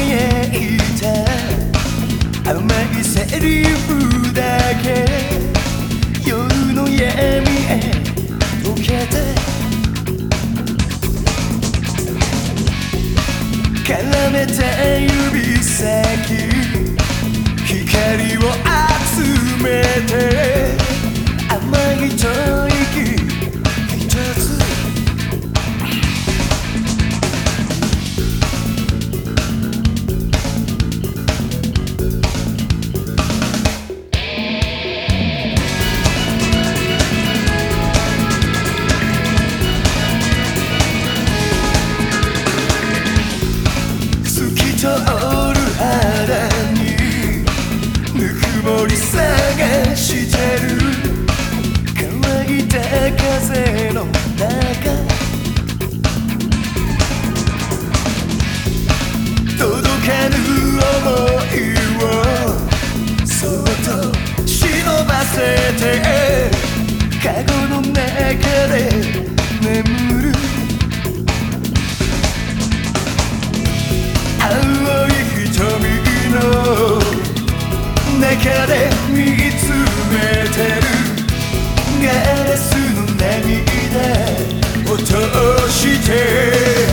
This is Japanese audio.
とささやいた甘いセリフだけ夜の闇へ溶けて絡めた指先光を集めてり探してる。乾いた風の中届かぬ想いをそっと忍ばせて中で見つめてる。ガラスの涙落として「